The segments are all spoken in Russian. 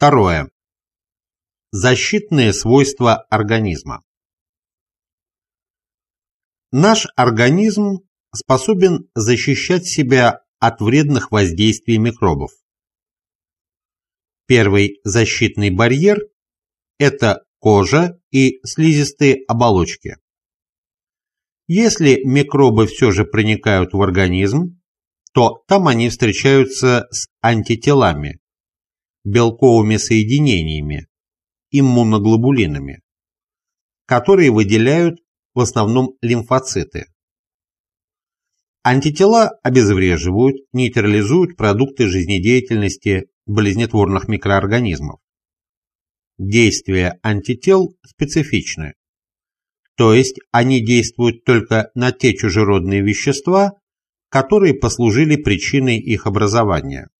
Второе. Защитные свойства организма. Наш организм способен защищать себя от вредных воздействий микробов. Первый защитный барьер – это кожа и слизистые оболочки. Если микробы все же проникают в организм, то там они встречаются с антителами, белковыми соединениями, иммуноглобулинами, которые выделяют в основном лимфоциты. Антитела обезвреживают, нейтрализуют продукты жизнедеятельности болезнетворных микроорганизмов. Действия антител специфичны, то есть они действуют только на те чужеродные вещества, которые послужили причиной их образования.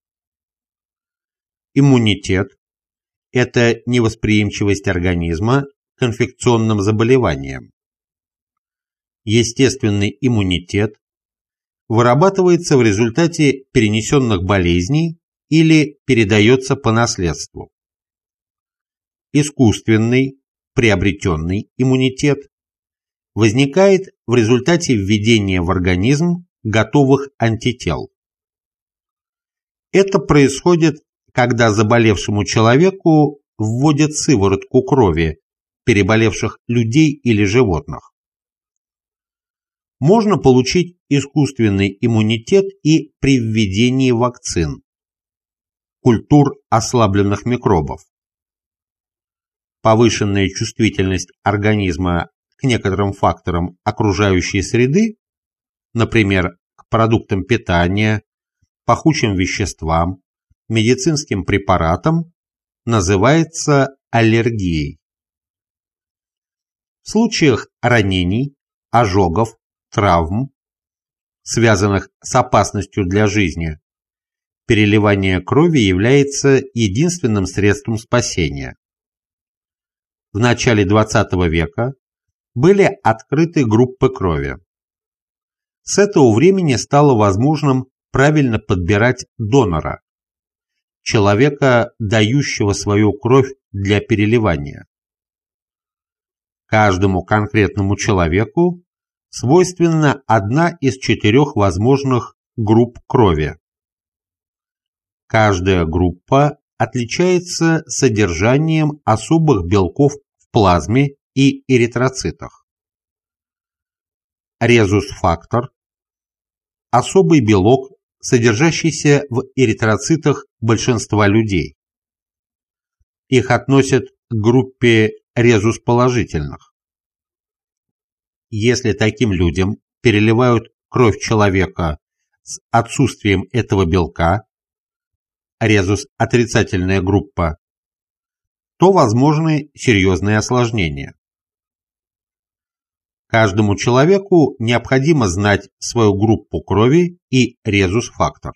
Иммунитет – это невосприимчивость организма к инфекционным заболеваниям. Естественный иммунитет вырабатывается в результате перенесенных болезней или передается по наследству. Искусственный, приобретенный иммунитет возникает в результате введения в организм готовых антител. Это происходит, когда заболевшему человеку вводят сыворотку крови переболевших людей или животных. Можно получить искусственный иммунитет и при введении вакцин, культур ослабленных микробов. Повышенная чувствительность организма к некоторым факторам окружающей среды, например, к продуктам питания, пахучим веществам, медицинским препаратам, называется аллергией. В случаях ранений, ожогов, травм, связанных с опасностью для жизни, переливание крови является единственным средством спасения. В начале XX века были открыты группы крови. С этого времени стало возможным правильно подбирать донора, человека, дающего свою кровь для переливания. Каждому конкретному человеку свойственна одна из четырех возможных групп крови. Каждая группа отличается содержанием особых белков в плазме и эритроцитах. Резус-фактор – особый белок, содержащийся в эритроцитах большинства людей. Их относят к группе резус-положительных. Если таким людям переливают кровь человека с отсутствием этого белка, резус – отрицательная группа, то возможны серьезные осложнения. Каждому человеку необходимо знать свою группу крови и резус-фактор.